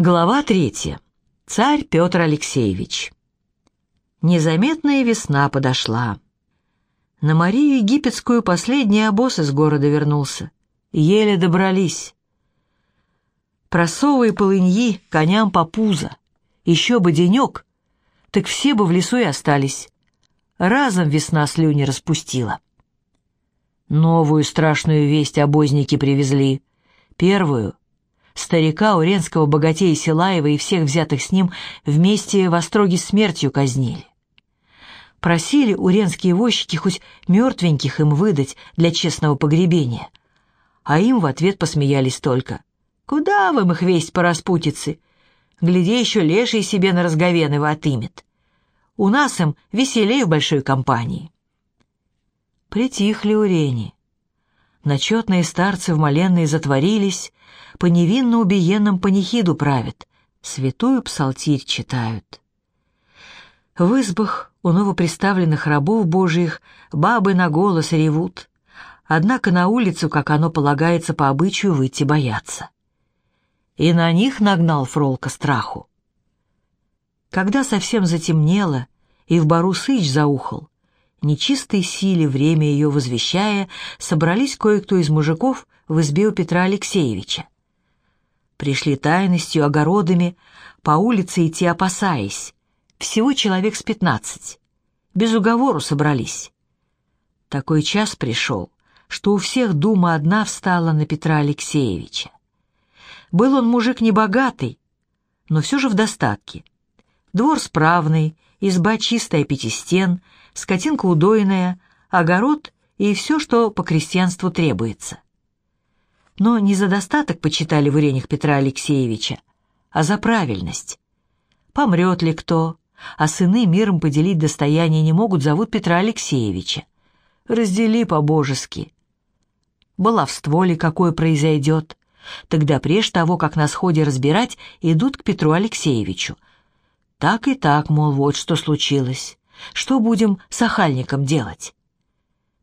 Глава третья. Царь Петр Алексеевич. Незаметная весна подошла. На Марию Египетскую последний обоз из города вернулся. Еле добрались. Просовые полыньи коням по пузо. Еще бы денек, так все бы в лесу и остались. Разом весна слюни распустила. Новую страшную весть обозники привезли. Первую старика Уренского богатея Силаева и всех взятых с ним вместе во строге смертью казнили. Просили уренские возчики хоть мертвеньких им выдать для честного погребения. А им в ответ посмеялись только. «Куда вам их весть по распутице? Гляди, еще леший себе на разговеного отымет. У нас им веселее в большой компании». Притихли урени. Начетные старцы в моленные затворились, по невинно убиенным панихиду правят, святую псалтирь читают. В избах у новоприставленных рабов божьих бабы на голос ревут, однако на улицу, как оно полагается по обычаю, выйти боятся. И на них нагнал Фролка страху. Когда совсем затемнело, и в бару сыч заухал, нечистой силе время ее возвещая, собрались кое-кто из мужиков в избе у Петра Алексеевича. Пришли тайностью, огородами, по улице идти опасаясь. Всего человек с пятнадцать. Без уговору собрались. Такой час пришел, что у всех дума одна встала на Петра Алексеевича. Был он мужик небогатый, но все же в достатке. Двор справный, изба чистая пятистен, скотинка удойная, огород и все, что по крестьянству требуется но не за достаток почитали в уренях Петра Алексеевича, а за правильность. Помрет ли кто, а сыны миром поделить достояние не могут, зовут Петра Алексеевича. Раздели по-божески. Баловство ли какое произойдет, тогда прежде того, как на сходе разбирать, идут к Петру Алексеевичу. Так и так, мол, вот что случилось. Что будем с охальником делать?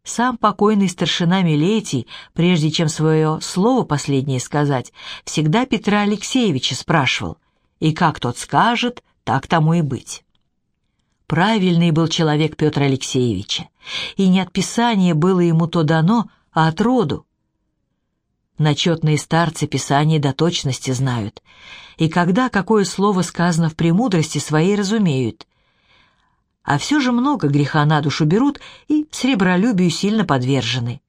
Сам покойный старшина Милетий, прежде чем свое слово последнее сказать, всегда Петра Алексеевича спрашивал, и как тот скажет, так тому и быть. Правильный был человек Петр Алексеевича, и не от Писания было ему то дано, а от роду. Начетные старцы Писания до точности знают, и когда какое слово сказано в премудрости своей разумеют, а все же много греха на душу берут и сребролюбию сильно подвержены.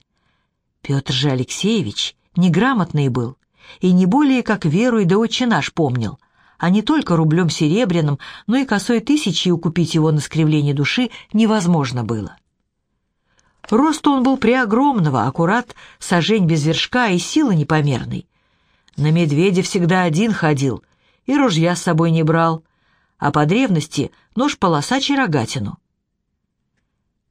Петр же Алексеевич неграмотный был, и не более как веру и да отче наш помнил, а не только рублем серебряным, но и косой тысячи укупить его на скривление души невозможно было. Рост он был преогромного, аккурат, сажень без вершка и силы непомерной. На медведя всегда один ходил, и ружья с собой не брал, а по древности нож полосачий рогатину.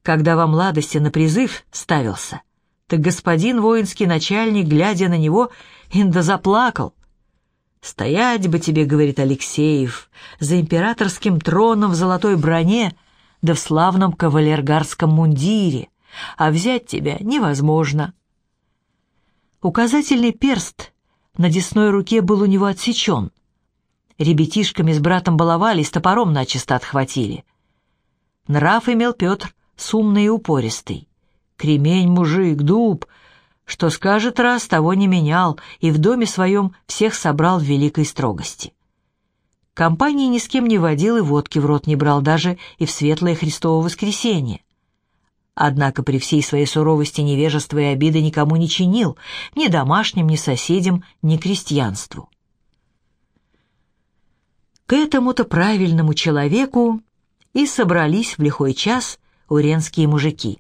Когда во младости на призыв ставился, так господин воинский начальник, глядя на него, инда заплакал. «Стоять бы тебе, — говорит Алексеев, — за императорским троном в золотой броне, да в славном кавалергарском мундире, а взять тебя невозможно». Указательный перст на десной руке был у него отсечен — Ребятишками с братом баловались, топором начисто отхватили. Нрав имел Петр сумный и упористый. Кремень, мужик, дуб, что скажет раз, того не менял, и в доме своем всех собрал в великой строгости. Компании ни с кем не водил и водки в рот не брал даже и в светлое Христово воскресенье. Однако при всей своей суровости невежества и обиды никому не чинил, ни домашним, ни соседям, ни крестьянству. К этому-то правильному человеку и собрались в лихой час уренские мужики.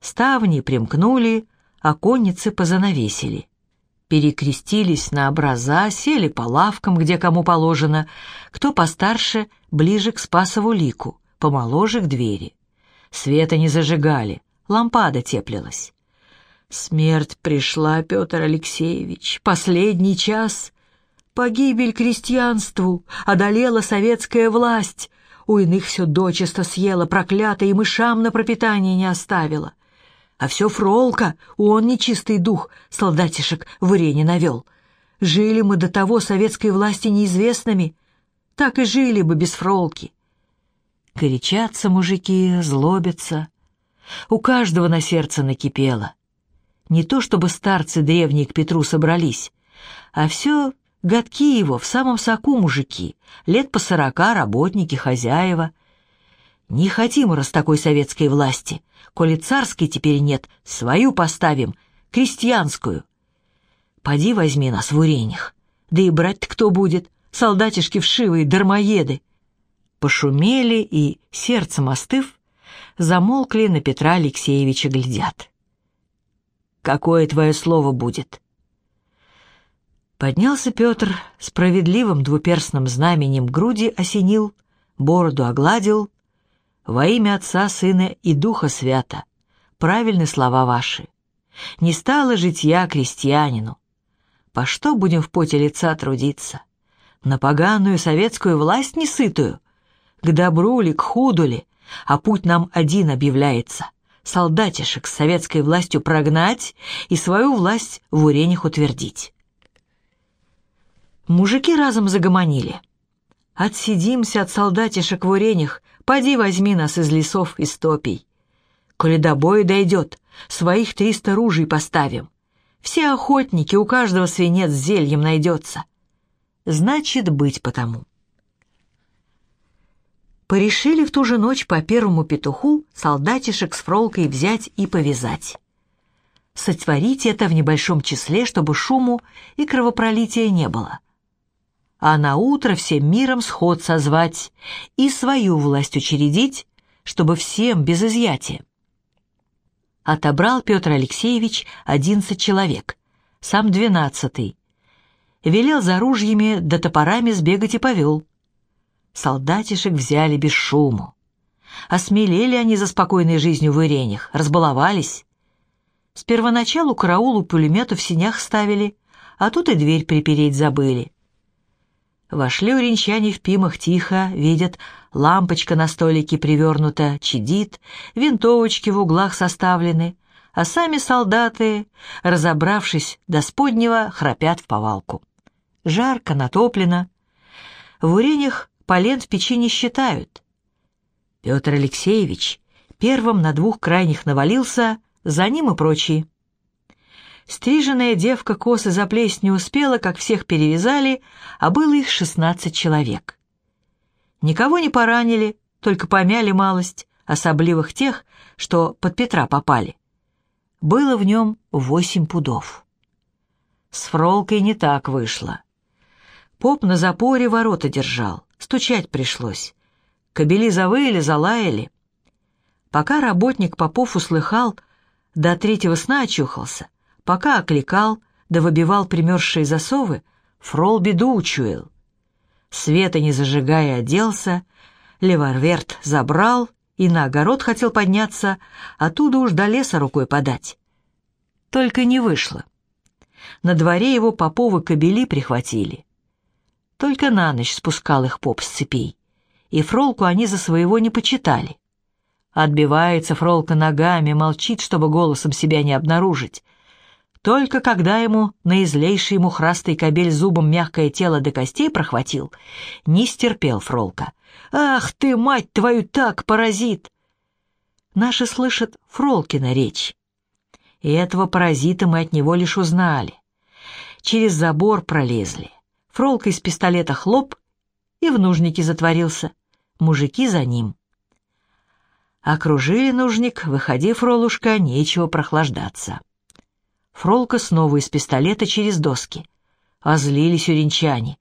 Ставни примкнули, оконницы позанавесили. Перекрестились на образа, сели по лавкам, где кому положено, кто постарше, ближе к Спасову лику, помоложе к двери. Света не зажигали, лампада теплилась. Смерть пришла, Петр Алексеевич, последний час. Погибель крестьянству, одолела советская власть. У иных все дочисто съела, проклято, и мышам на пропитание не оставила. А все фролка, он нечистый дух, солдатишек в Ирене навел. Жили мы до того советской власти неизвестными, так и жили бы без фролки. Горячатся мужики, злобятся. У каждого на сердце накипело. Не то чтобы старцы древние к Петру собрались, а все годки его в самом соку мужики, лет по сорока работники, хозяева. Не хотим раз такой советской власти, коли царской теперь нет, свою поставим, крестьянскую. Поди возьми нас в уренях, да и брать-то кто будет, солдатишки вшивые, дармоеды. Пошумели и, сердцем остыв, замолкли на Петра Алексеевича глядят какое твое слово будет». Поднялся Петр, справедливым двуперстным знаменем груди осенил, бороду огладил. «Во имя Отца, Сына и Духа Свята, правильны слова ваши. Не стало житья крестьянину. По что будем в поте лица трудиться? На поганую советскую власть несытую? К добру ли, к худу ли? А путь нам один объявляется — солдатишек с советской властью прогнать и свою власть в уренях утвердить. Мужики разом загомонили. «Отсидимся от солдатишек в уренях, поди возьми нас из лесов и стопий. Коли до боя дойдет, своих триста ружей поставим. Все охотники, у каждого свинец с зельем найдется. Значит, быть потому». Порешили в ту же ночь по первому петуху солдатишек с фролкой взять и повязать. Сотворить это в небольшом числе, чтобы шуму и кровопролития не было. А на утро всем миром сход созвать и свою власть учредить, чтобы всем без изъятия. Отобрал Петр Алексеевич одиннадцать человек, сам двенадцатый. Велел за ружьями да топорами сбегать и повел. Солдатишек взяли без шуму. Осмелели они за спокойной жизнью в Иренях, разбаловались. С первоначалу караулу пулемету в синях ставили, а тут и дверь припереть забыли. Вошли уренчане в пимах тихо, видят, лампочка на столике привернута, чадит, винтовочки в углах составлены, а сами солдаты, разобравшись до споднего, храпят в повалку. Жарко, натоплено. В уренях полен в печи не считают. Петр Алексеевич первым на двух крайних навалился, за ним и прочие. Стриженная девка косы заплесть не успела, как всех перевязали, а было их шестнадцать человек. Никого не поранили, только помяли малость, особливых тех, что под Петра попали. Было в нем восемь пудов. С Фролкой не так вышло. Поп на запоре ворота держал. Стучать пришлось. Кобели завыли, залаяли. Пока работник Попов услыхал, до третьего сна очухался, пока окликал, да выбивал примерзшие засовы, фрол беду учуял. Света не зажигая оделся, леварверт забрал и на огород хотел подняться, оттуда уж до леса рукой подать. Только не вышло. На дворе его поповы кобели прихватили. Только на ночь спускал их поп с цепей, и Фролку они за своего не почитали. Отбивается Фролка ногами, молчит, чтобы голосом себя не обнаружить. Только когда ему на излейший мухрастый кобель зубом мягкое тело до костей прохватил, не стерпел Фролка. «Ах ты, мать твою, так, паразит!» Наши слышат Фролкина речь. И этого паразита мы от него лишь узнали. Через забор пролезли. Фролка из пистолета хлоп и в нужнике затворился. Мужики за ним. Окружили нужник, выходи, Фролушка, нечего прохлаждаться. Фролка снова из пистолета через доски. Озлились уренчане.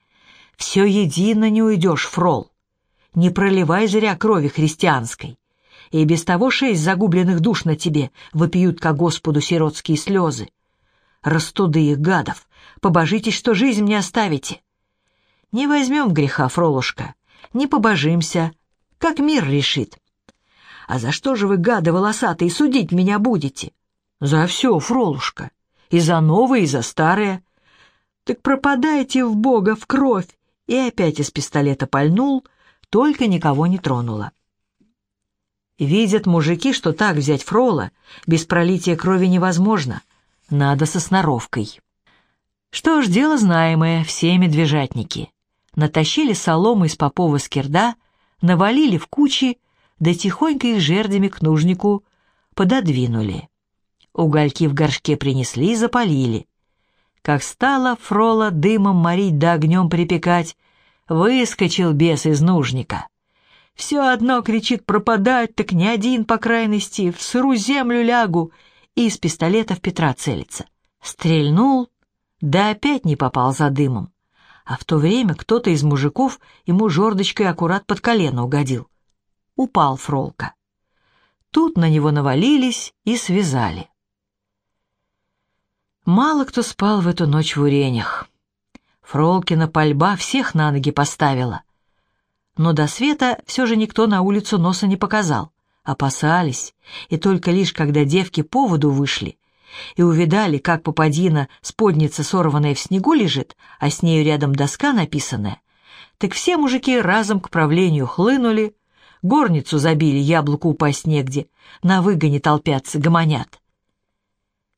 Все едино не уйдешь, Фрол. Не проливай зря крови христианской. И без того шесть загубленных душ на тебе вопиют ко Господу сиротские слезы. Растуды их гадов, побожитесь, что жизнь мне оставите. Не возьмем греха, Фролушка, не побожимся, как мир решит. А за что же вы, гады волосатые, судить меня будете? За все, Фролушка, и за новое, и за старое. Так пропадайте в Бога, в кровь. И опять из пистолета пальнул, только никого не тронуло. Видят мужики, что так взять Фрола без пролития крови невозможно. Надо со сноровкой. Что ж, дело знаемое, все медвежатники. Натащили солому из попова скирда, навалили в кучи, да тихонько их жердями к нужнику пододвинули. Угольки в горшке принесли и запалили. Как стало Фрола дымом морить да огнем припекать, выскочил бес из нужника. Все одно кричит пропадать, так ни один по крайности, в сыру землю лягу, и из пистолета в Петра целится. Стрельнул, да опять не попал за дымом. А в то время кто-то из мужиков ему жердочкой аккурат под колено угодил. Упал Фролка. Тут на него навалились и связали. Мало кто спал в эту ночь в уренях. Фролкина пальба всех на ноги поставила. Но до света все же никто на улицу носа не показал. Опасались, и только лишь когда девки по воду вышли и увидали, как попадина сподница, сорванная в снегу, лежит, а с нею рядом доска написанная, так все мужики разом к правлению хлынули, горницу забили, яблоку упасть негде, на выгоне толпятся, гомонят.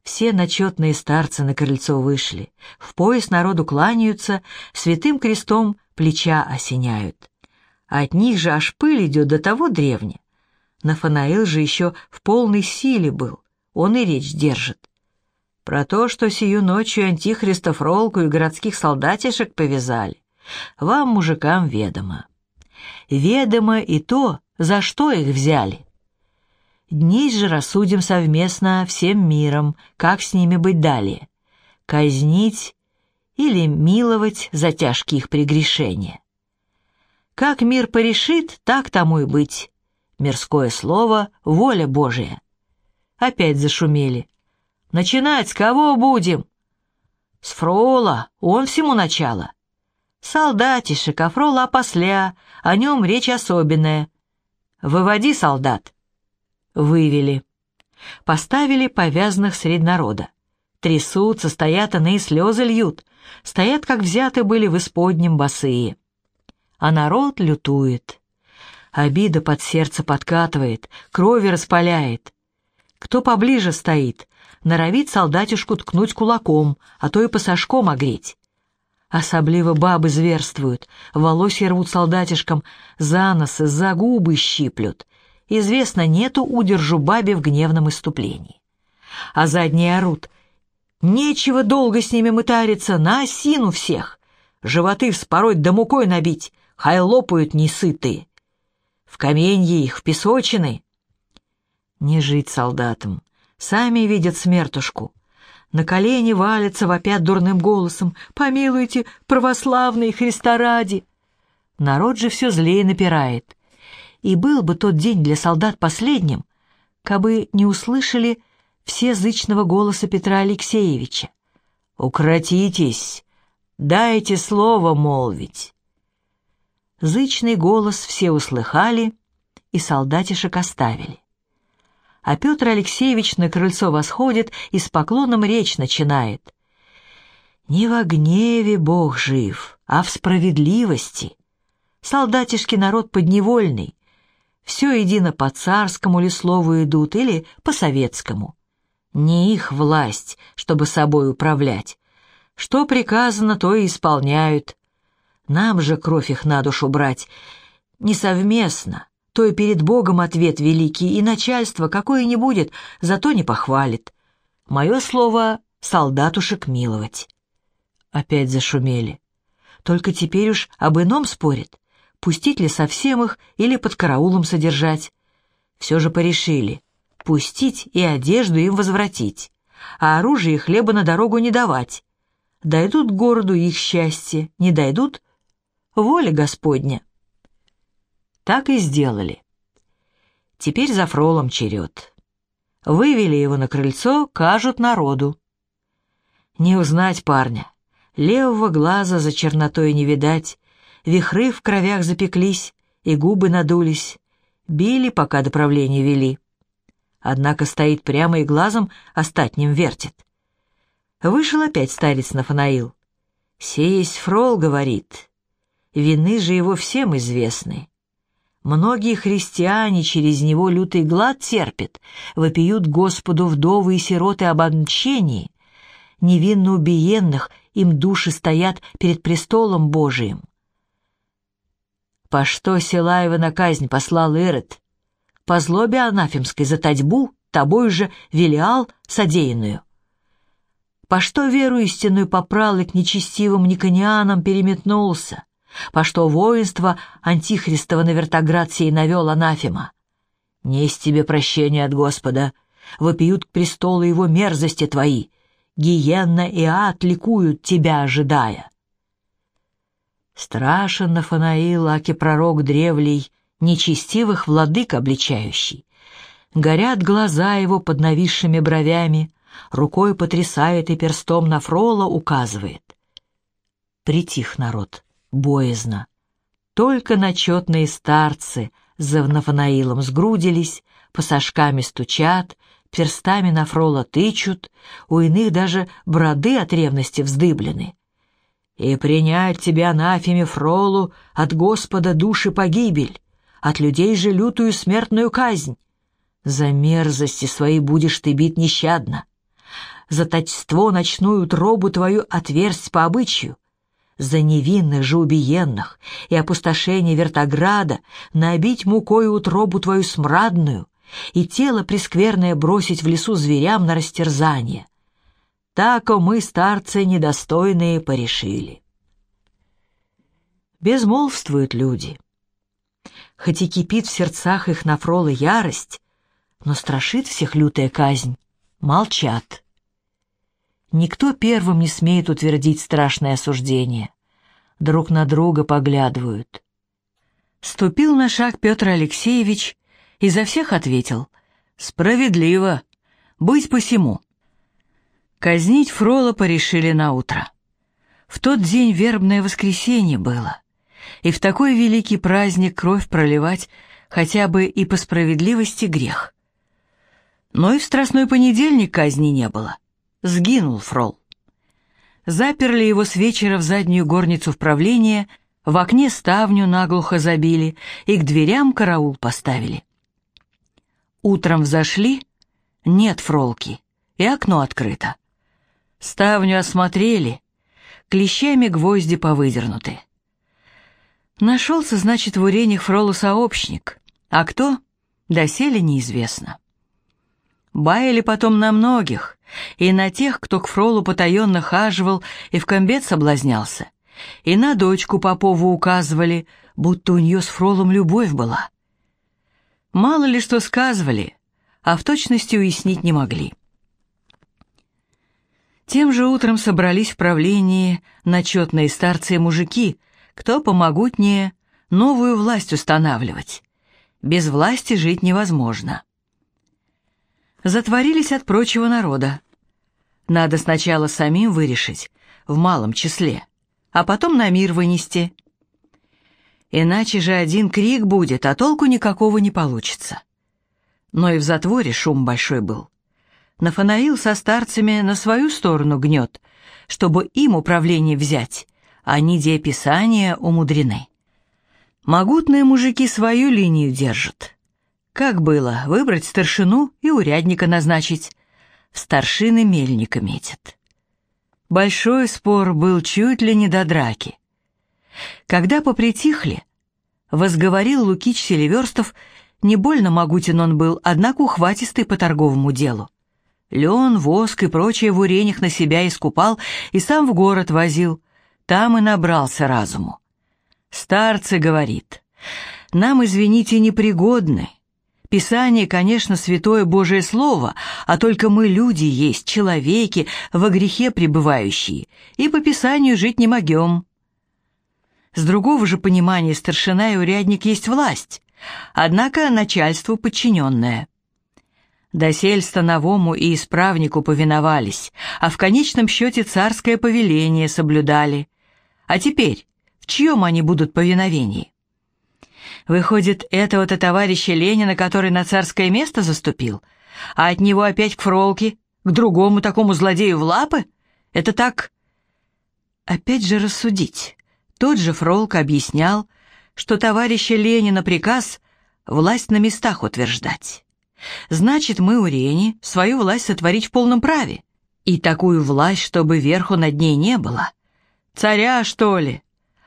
Все начетные старцы на крыльцо вышли, в пояс народу кланяются, святым крестом плеча осеняют. от них же аж пыль идет до того древня. Нафанаил же еще в полной силе был, он и речь держит. Про то, что сию ночью антихристов Ролку и городских солдатишек повязали, вам, мужикам, ведомо. Ведомо и то, за что их взяли. Дней же рассудим совместно всем миром, как с ними быть далее. Казнить или миловать за тяжкие их прегрешения. Как мир порешит, так тому и быть. Мирское слово — воля Божия. Опять зашумели. «Начинать с кого будем?» «С Фрола, он всему начало». «Солдатишек, а Фрола опосля, о нем речь особенная». «Выводи, солдат». Вывели. Поставили повязанных средь народа. Трясутся, стоят иные слезы льют. Стоят, как взяты были в исподнем босые. А народ лютует. Обида под сердце подкатывает, крови распаляет. Кто поближе стоит, норовит солдатишку ткнуть кулаком, а то и пасашком огреть. Особливо бабы зверствуют, волосья рвут солдатишкам, за носы, за губы щиплют. Известно, нету удержу бабе в гневном иступлении. А задние орут. Нечего долго с ними мытариться, на осину всех. Животы вспороть да мукой набить, хай лопают несытые. В каменье их, в песочины. Не жить солдатам. Сами видят смертушку. На колени валятся, вопят дурным голосом. «Помилуйте, православные, Христа ради!» Народ же все злее напирает. И был бы тот день для солдат последним, кабы не услышали все зычного голоса Петра Алексеевича. «Укротитесь! Дайте слово молвить!» Зычный голос все услыхали и солдатишек оставили а Петр Алексеевич на крыльцо восходит и с поклоном речь начинает. «Не во гневе Бог жив, а в справедливости. Солдатишки народ подневольный, все едино по царскому ли слову идут или по советскому. Не их власть, чтобы собой управлять. Что приказано, то и исполняют. Нам же кровь их на душу брать не совместно, то и перед Богом ответ великий, и начальство какое не будет, зато не похвалит. Мое слово — солдатушек миловать. Опять зашумели. Только теперь уж об ином спорят. Пустить ли совсем их или под караулом содержать. Все же порешили. Пустить и одежду им возвратить, а оружие и хлеба на дорогу не давать. Дойдут к городу их счастье, не дойдут — воля Господня. Так и сделали. Теперь за фролом черед. Вывели его на крыльцо, кажут народу. Не узнать парня. Левого глаза за чернотой не видать, вихры в кровях запеклись, и губы надулись. Били, пока до вели. Однако стоит прямо и глазом остатним вертит. Вышел опять старец Нафанаил. «Сей есть фрол», — говорит. «Вины же его всем известны. Многие христиане через него лютый глад терпят, вопиют Господу вдовы и сироты об отмщении, невинно убиенных им души стоят перед престолом Божиим. По что Силаева на казнь послал Ирод? По злобе анафемской за татьбу тобой же велиал содеянную. По что веру истинную попрал и к нечестивым никонианам переметнулся? По что воинство антихристова на вертоград сей навел анафема? Несть тебе прощения от Господа, вопиют к престолу его мерзости твои, гиенна и ад ликуют тебя, ожидая. Страшен Нафанаил, аки пророк древлей, нечестивых владык обличающий. Горят глаза его под нависшими бровями, рукой потрясает и перстом на фрола указывает. Притих народ, боязно. Только начетные старцы за Нафанаилом сгрудились, посошками стучат, перстами на фрола тычут, у иных даже броды от ревности вздыблены и принять тебя анафеме фролу от Господа души погибель, от людей же лютую смертную казнь. За мерзости свои будешь ты бит нещадно, за точство ночную тробу твою отверсть по обычаю, за невинных же убиенных и опустошение вертограда набить мукою утробу твою смрадную и тело прескверное бросить в лесу зверям на растерзание тако мы, старцы недостойные, порешили. Безмолвствуют люди. Хоть и кипит в сердцах их на фролы ярость, но страшит всех лютая казнь, молчат. Никто первым не смеет утвердить страшное осуждение. Друг на друга поглядывают. Ступил на шаг Петр Алексеевич и за всех ответил «Справедливо, быть посему». Казнить Фрола порешили на утро. В тот день вербное воскресенье было, и в такой великий праздник кровь проливать хотя бы и по справедливости грех. Но и в страстной понедельник казни не было. Сгинул Фрол. Заперли его с вечера в заднюю горницу в в окне ставню наглухо забили и к дверям караул поставили. Утром взошли, нет фролки, и окно открыто. Ставню осмотрели, клещами гвозди повыдернуты. Нашелся, значит, в уренях Фролу сообщник, а кто, доселе неизвестно. Баяли потом на многих, и на тех, кто к Фролу потаенно хаживал и в комбет соблазнялся, и на дочку Попову указывали, будто у нее с Фролом любовь была. Мало ли что сказывали, а в точности уяснить не могли. Тем же утром собрались в правлении начетные старцы и мужики, кто помогутнее новую власть устанавливать. Без власти жить невозможно. Затворились от прочего народа. Надо сначала самим вырешить, в малом числе, а потом на мир вынести. Иначе же один крик будет, а толку никакого не получится. Но и в затворе шум большой был. Нафанаил со старцами на свою сторону гнет, чтобы им управление взять, а ниде писания умудрены. Могутные мужики свою линию держат. Как было, выбрать старшину и урядника назначить. В старшины мельника метят. Большой спор был чуть ли не до драки. Когда попритихли, возговорил Лукич Селиверстов, не больно могутен он был, однако ухватистый по торговому делу. Лен, воск и прочее в уренях на себя искупал и сам в город возил. Там и набрался разуму. Старцы говорит, нам, извините, непригодны. Писание, конечно, святое Божие Слово, а только мы люди есть, человеки, во грехе пребывающие, и по Писанию жить не могем. С другого же понимания старшина и урядник есть власть, однако начальству подчиненная. Досель становому и исправнику повиновались, а в конечном счете царское повеление соблюдали. А теперь в чьем они будут повиновении? Выходит, этого-то товарища Ленина, который на царское место заступил, а от него опять к фролке, к другому такому злодею в лапы? Это так... Опять же рассудить. Тот же Фролк объяснял, что товарища Ленина приказ власть на местах утверждать. Значит, мы, урени, свою власть сотворить в полном праве. И такую власть, чтобы верху над ней не было. Царя, что ли?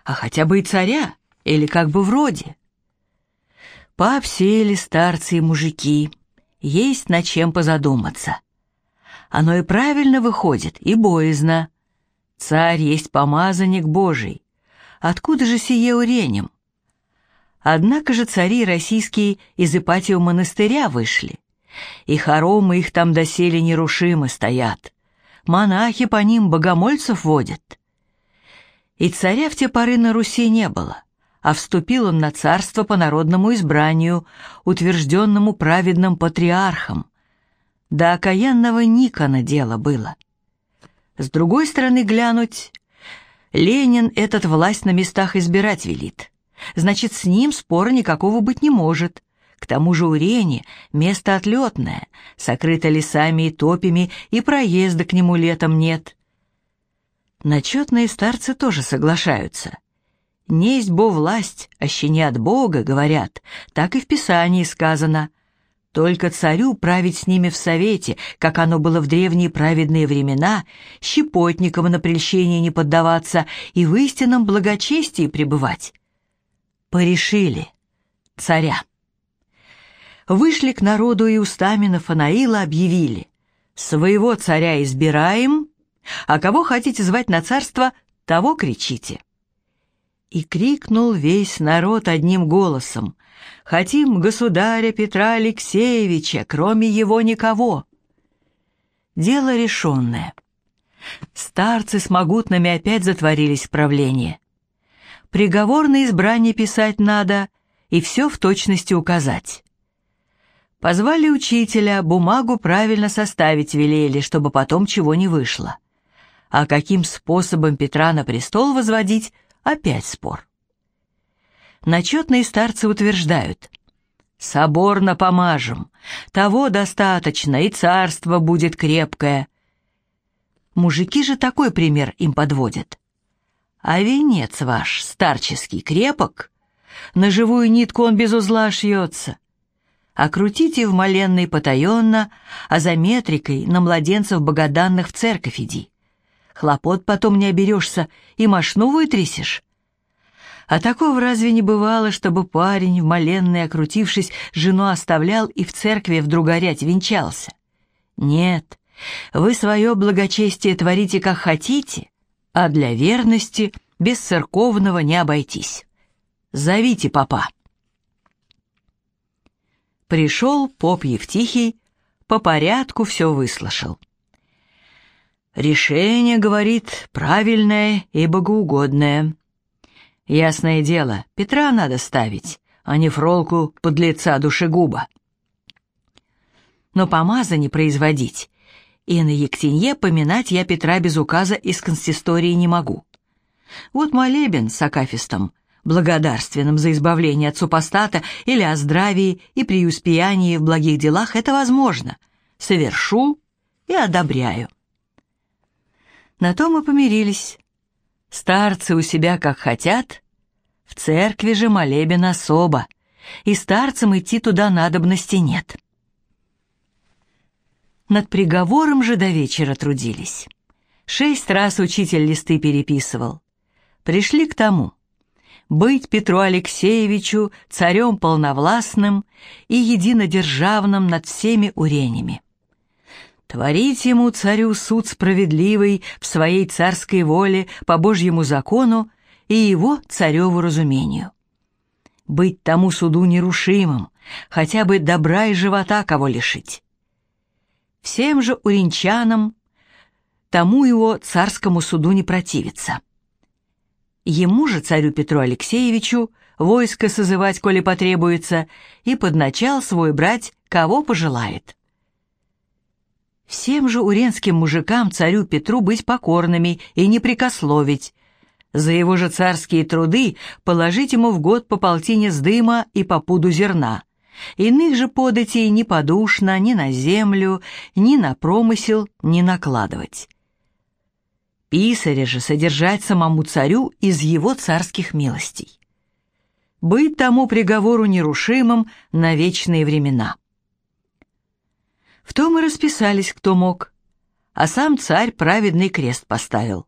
А хотя бы и царя, или как бы вроде. Пообсели старцы и мужики, есть над чем позадуматься. Оно и правильно выходит, и боязно. Царь есть помазанник Божий. Откуда же сие уренем? Однако же цари российские из Ипатьева монастыря вышли, и хоромы их там доселе нерушимы стоят. Монахи по ним богомольцев водят. И царя в те поры на Руси не было, а вступил он на царство по народному избранию, утвержденному праведным патриархом. До окаянного Никона дело было. С другой стороны глянуть, Ленин этот власть на местах избирать велит. Значит, с ним спора никакого быть не может. К тому же у Рени место отлетное, сокрыто лесами и топями, и проезда к нему летом нет. Начетные старцы тоже соглашаются. «Несть бо власть, аще не от Бога», — говорят, так и в Писании сказано. Только царю править с ними в совете, как оно было в древние праведные времена, щепотникам на прельщение не поддаваться и в истинном благочестии пребывать. Порешили царя. Вышли к народу и устами Нафанаила объявили «Своего царя избираем, а кого хотите звать на царство, того кричите». И крикнул весь народ одним голосом Хотим государя Петра Алексеевича, кроме его никого. Дело решенное. Старцы с могутными опять затворились в правление. Приговор на избрание писать надо и все в точности указать. Позвали учителя, бумагу правильно составить велели, чтобы потом чего не вышло. А каким способом Петра на престол возводить, опять спор. Начетные старцы утверждают, «Соборно помажем, того достаточно, и царство будет крепкое». Мужики же такой пример им подводят. «А венец ваш, старческий, крепок? На живую нитку он без узла шьется. А крутите в моленной потаенно, а за метрикой на младенцев богоданных в церковь иди. Хлопот потом не оберешься и мошну вытрясешь, а такого разве не бывало, чтобы парень, в моленной окрутившись, жену оставлял и в церкви вдруг горять венчался? Нет, вы свое благочестие творите как хотите, а для верности без церковного не обойтись. Зовите папа. Пришел поп Евтихий, по порядку все выслушал. Решение, говорит, правильное и богоугодное. Ясное дело, Петра надо ставить, а не фролку подлеца душегуба. Но помаза не производить, и на Ектенье поминать я Петра без указа из консистории не могу. Вот молебен с акафистом, благодарственным за избавление от супостата или о здравии и преуспеянии в благих делах, это возможно. Совершу и одобряю. На то мы помирились. Старцы у себя как хотят, в церкви же молебен особо, и старцам идти туда надобности нет. Над приговором же до вечера трудились. Шесть раз учитель листы переписывал. Пришли к тому. Быть Петру Алексеевичу царем полновластным и единодержавным над всеми уренями творить ему, царю, суд справедливый в своей царской воле по Божьему закону и его цареву разумению. Быть тому суду нерушимым, хотя бы добра и живота кого лишить. Всем же уренчанам тому его царскому суду не противиться. Ему же, царю Петру Алексеевичу, войско созывать, коли потребуется, и под начал свой брать, кого пожелает. Всем же уренским мужикам царю Петру быть покорными и не прикословить. За его же царские труды положить ему в год по полтине с дыма и по пуду зерна. Иных же податей ни подушно, ни на землю, ни на промысел не накладывать. Писаря же содержать самому царю из его царских милостей. Быть тому приговору нерушимым на вечные времена. В том и расписались, кто мог. а сам царь праведный крест поставил.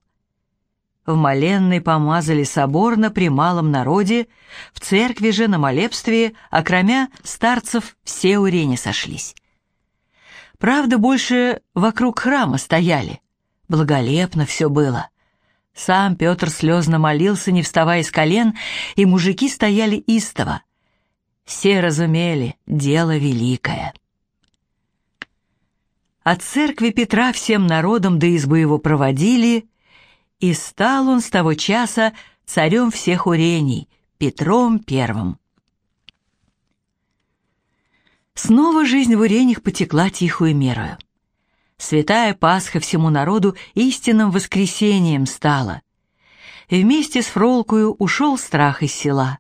В Маленной помазали соборно при малом народе, в церкви же на молебстве, окромя старцев, все урени сошлись. Правда, больше вокруг храма стояли. Благолепно все было. Сам Петр слезно молился, не вставая с колен, и мужики стояли истово. Все разумели, дело великое. От церкви Петра всем народом до избы его проводили, и стал он с того часа царем всех урений, Петром Первым. Снова жизнь в уренях потекла тихую мерою. Святая Пасха всему народу истинным воскресением стала. И вместе с Фролкою ушел страх из села.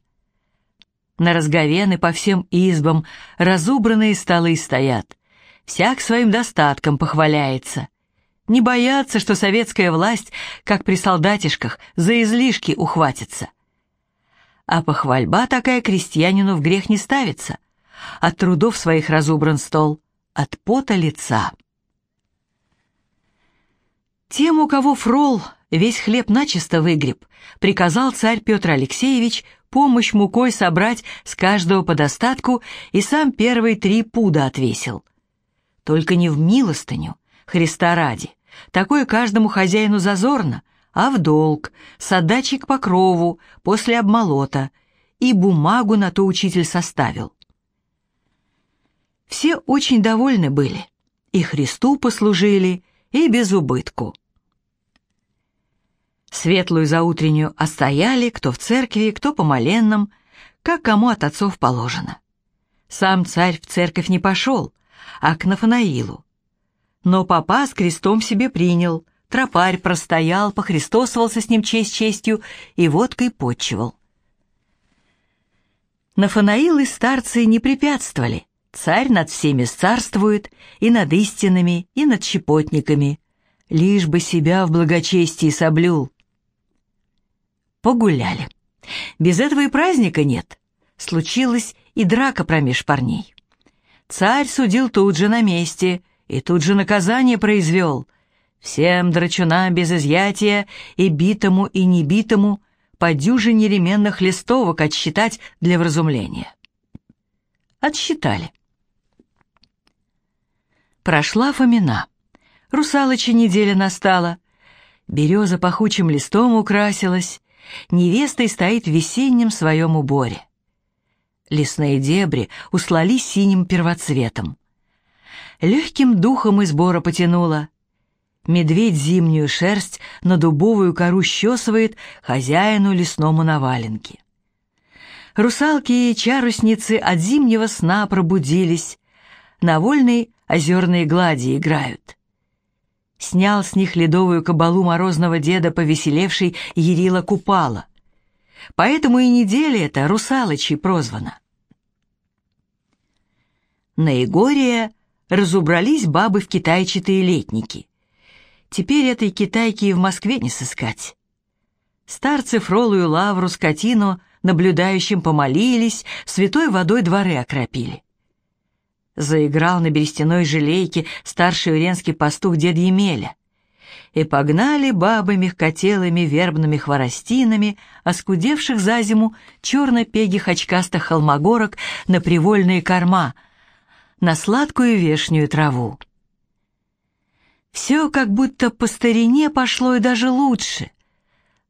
На разговены по всем избам разубранные столы стоят. Всяк своим достатком похваляется. Не боятся, что советская власть, как при солдатишках, за излишки ухватится. А похвальба такая крестьянину в грех не ставится. От трудов своих разубран стол, от пота лица. Тем, у кого фрол весь хлеб начисто выгреб, приказал царь Петр Алексеевич помощь мукой собрать с каждого по достатку и сам первые три пуда отвесил. Только не в милостыню, Христа ради, такое каждому хозяину зазорно, а в долг, с отдачей к покрову, после обмолота, и бумагу на то учитель составил. Все очень довольны были, и Христу послужили, и без убытку. Светлую заутреннюю остояли, кто в церкви, кто по моленным, как кому от отцов положено. Сам царь в церковь не пошел, а к Нафанаилу. Но папа с крестом себе принял, тропарь простоял, похристосовался с ним честь честью и водкой почивал. Нафанаил и старцы не препятствовали, Царь над всеми царствует, и над истинными, и над щепотниками, лишь бы себя в благочестии соблюл. Погуляли. Без этого и праздника нет. Случилась и драка промеж парней. Царь судил тут же на месте и тут же наказание произвел. Всем драчунам без изъятия и битому, и небитому по дюжине ременных листовок отсчитать для вразумления. Отсчитали. Прошла Фомина. Русалоча неделя настала. Береза пахучим листом украсилась. Невестой стоит в весеннем своем уборе. Лесные дебри услались синим первоцветом. Легким духом из бора потянуло. Медведь зимнюю шерсть на дубовую кору щесывает хозяину лесному на валенке. Русалки и чарусницы от зимнего сна пробудились. На вольной озерные глади играют. Снял с них ледовую кабалу морозного деда, повеселевший Ярила Купала. Поэтому и неделя эта русалочей прозвана. На Егория разубрались бабы в китайчатые летники. Теперь этой китайки и в Москве не сыскать. Старцы фролую лавру, скотину, наблюдающим помолились, святой водой дворы окропили. Заиграл на берестяной желейке старший уренский пастух дед Емеля. И погнали бабы мягкотелыми вербными хворостинами, оскудевших за зиму черно-пегих очкастых холмогорок на привольные корма, на сладкую вешнюю траву. Все как будто по старине пошло и даже лучше.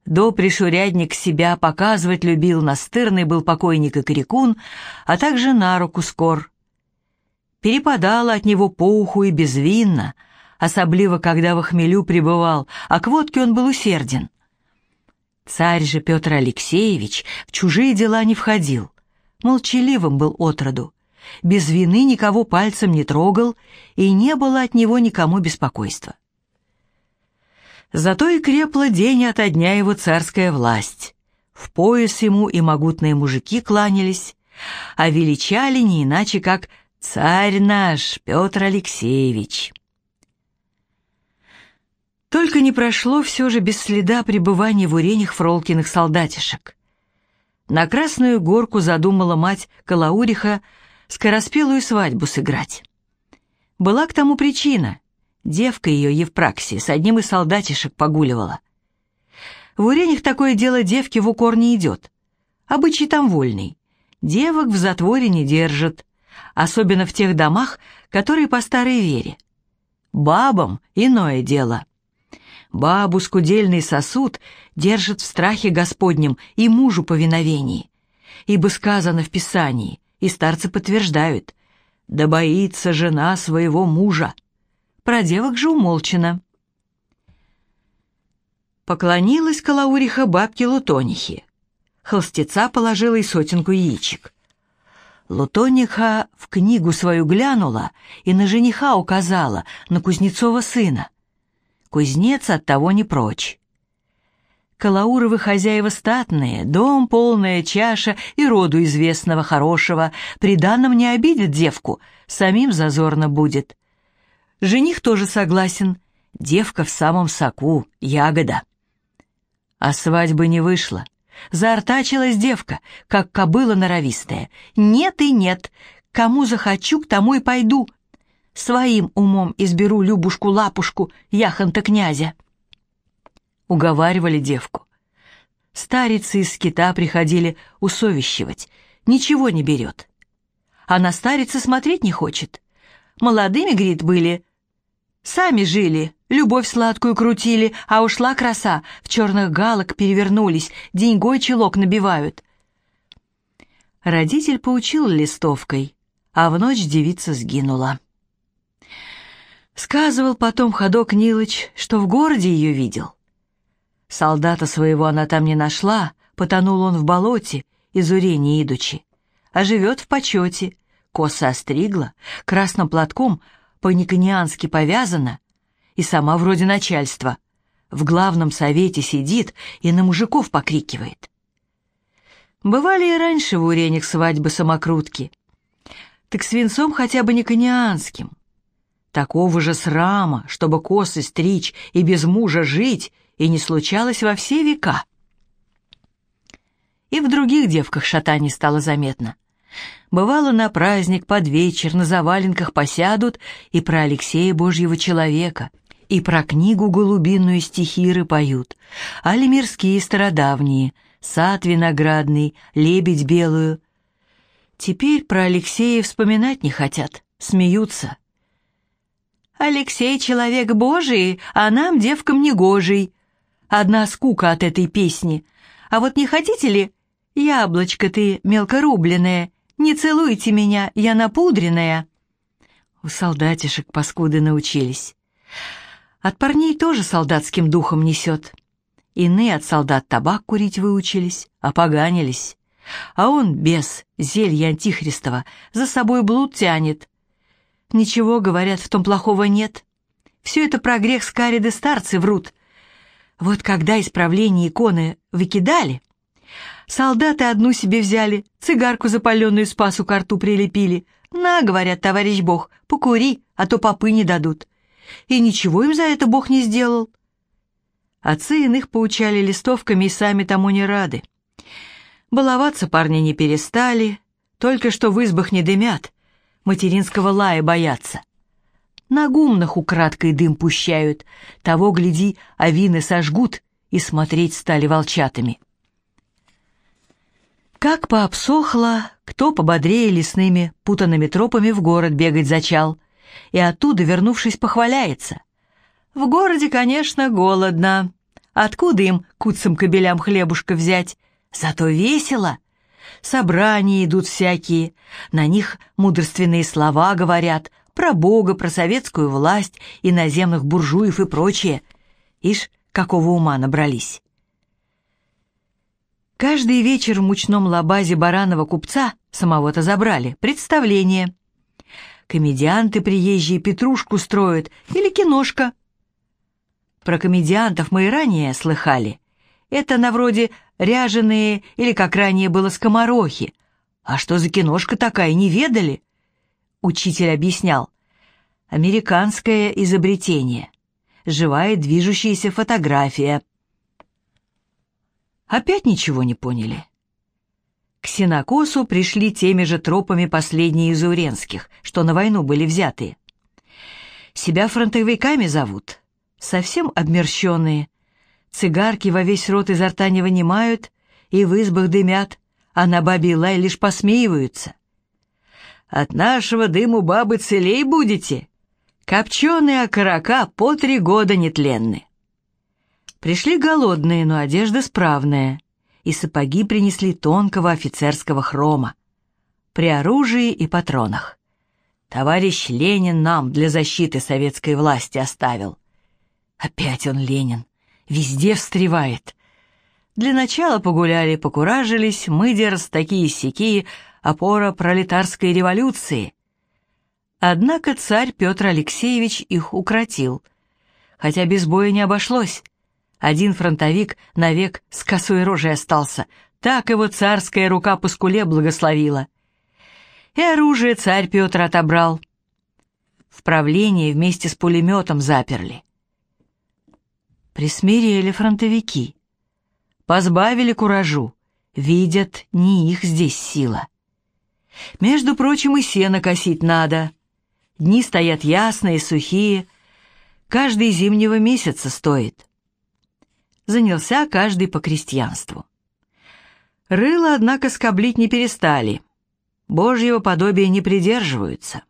До пришурядник себя показывать любил, настырный был покойник и крикун, а также на руку скор — перепадала от него по уху и безвинно, особливо когда в хмелю пребывал, а к водке он был усерден. Царь же Петр Алексеевич в чужие дела не входил, молчаливым был отроду, без вины никого пальцем не трогал, и не было от него никому беспокойства. Зато и крепла день ото дня его царская власть. В пояс ему и могутные мужики кланялись, а величали не иначе, как Царь наш, Петр Алексеевич. Только не прошло все же без следа пребывания в уренях Фролкиных солдатишек. На Красную Горку задумала мать Калауриха скороспелую свадьбу сыграть. Была к тому причина. Девка ее Евпраксия с одним из солдатишек погуливала. В Уренях такое дело девки в укор не идет. Обычай там вольный. Девок в затворе не держат, особенно в тех домах, которые по старой вере. Бабам иное дело. Бабу скудельный сосуд держит в страхе Господнем и мужу повиновении. Ибо сказано в Писании, и старцы подтверждают, «Да боится жена своего мужа». Про девок же умолчено. Поклонилась Калауриха бабке Лутонихе. Холстеца положила и сотенку яичек. Лутониха в книгу свою глянула и на жениха указала, на Кузнецова сына. Кузнец от того не прочь. Калауровы хозяева статные, дом полная чаша и роду известного хорошего, при данном не обидит девку, самим зазорно будет. Жених тоже согласен. Девка в самом соку, ягода. А свадьбы не вышло. Заортачилась девка, как кобыла норовистая. Нет и нет. Кому захочу, к тому и пойду. Своим умом изберу Любушку-лапушку, яхонта князя. Уговаривали девку. Старицы из скита приходили усовещивать. Ничего не берет. А на старицы смотреть не хочет. Молодыми, говорит, были, Сами жили, любовь сладкую крутили, а ушла краса, в черных галок перевернулись, деньгой чулок набивают. Родитель поучил листовкой, а в ночь девица сгинула. Сказывал потом ходок Нилыч, что в городе ее видел. Солдата своего она там не нашла, потонул он в болоте, из урения идучи, а живет в почете, косы остригла, красным платком по-никониански повязана и сама вроде начальства. В главном совете сидит и на мужиков покрикивает. Бывали и раньше в уренях свадьбы самокрутки. Так с венцом хотя бы никонианским. Такого же срама, чтобы косы стричь и без мужа жить, и не случалось во все века. И в других девках шатаний стало заметно. Бывало, на праздник под вечер на заваленках посядут и про Алексея Божьего человека, и про книгу голубиную стихиры поют, али мирские стародавние, сад виноградный, лебедь белую. Теперь про Алексея вспоминать не хотят, смеются. «Алексей — человек Божий, а нам, девкам, негожий. Одна скука от этой песни. А вот не хотите ли, яблочко ты мелкорубленное, не целуйте меня, я напудренная!» У солдатишек паскуды научились. От парней тоже солдатским духом несет. Иные от солдат табак курить выучились, опоганились. А он, без зелья антихристова, за собой блуд тянет. Ничего, говорят, в том плохого нет. Все это про грех скариды старцы врут. Вот когда исправление иконы выкидали, Солдаты одну себе взяли, цигарку запаленную спасу к рту прилепили. «На, — говорят, товарищ Бог, — покури, а то попы не дадут». И ничего им за это Бог не сделал. Отцы иных поучали листовками и сами тому не рады. Баловаться парни не перестали, только что в избах не дымят, материнского лая боятся. На гумнах украдкой дым пущают, того, гляди, авины сожгут и смотреть стали волчатами. Как пообсохло, кто пободрее лесными путанными тропами в город бегать зачал, и оттуда, вернувшись, похваляется. В городе, конечно, голодно. Откуда им, куцам-кобелям, хлебушка взять? Зато весело. Собрания идут всякие, на них мудрственные слова говорят, про Бога, про советскую власть, иноземных буржуев и прочее. Ишь, какого ума набрались. Каждый вечер в мучном лабазе баранова купца, самого-то забрали, представление. Комедианты приезжие петрушку строят или киношка. Про комедиантов мы и ранее слыхали. Это на вроде ряженые или, как ранее было, скоморохи. А что за киношка такая, не ведали? Учитель объяснял. Американское изобретение. Живая движущаяся фотография — Опять ничего не поняли. К Синокосу пришли теми же тропами последние из Уренских, что на войну были взяты. Себя фронтовиками зовут, совсем обмерщенные. Цигарки во весь рот изо рта не вынимают и в избах дымят, а на бабий лай лишь посмеиваются. От нашего дыму бабы целей будете. Копченые окорока по три года нетленны. Пришли голодные, но одежда справная, и сапоги принесли тонкого офицерского хрома. При оружии и патронах. Товарищ Ленин нам для защиты советской власти оставил. Опять он Ленин, везде встревает. Для начала погуляли, покуражились, мы дерз такие-сякие, опора пролетарской революции. Однако царь Петр Алексеевич их укротил. Хотя без боя не обошлось. Один фронтовик навек с косой рожей остался, так его царская рука по скуле благословила. И оружие царь Петр отобрал. В правление вместе с пулеметом заперли. Присмирели фронтовики. Позбавили куражу. Видят, не их здесь сила. Между прочим, и сено косить надо. Дни стоят ясные, сухие. Каждый зимнего месяца стоит. Занялся каждый по крестьянству. Рыло, однако, скоблить не перестали. Божьего подобия не придерживаются.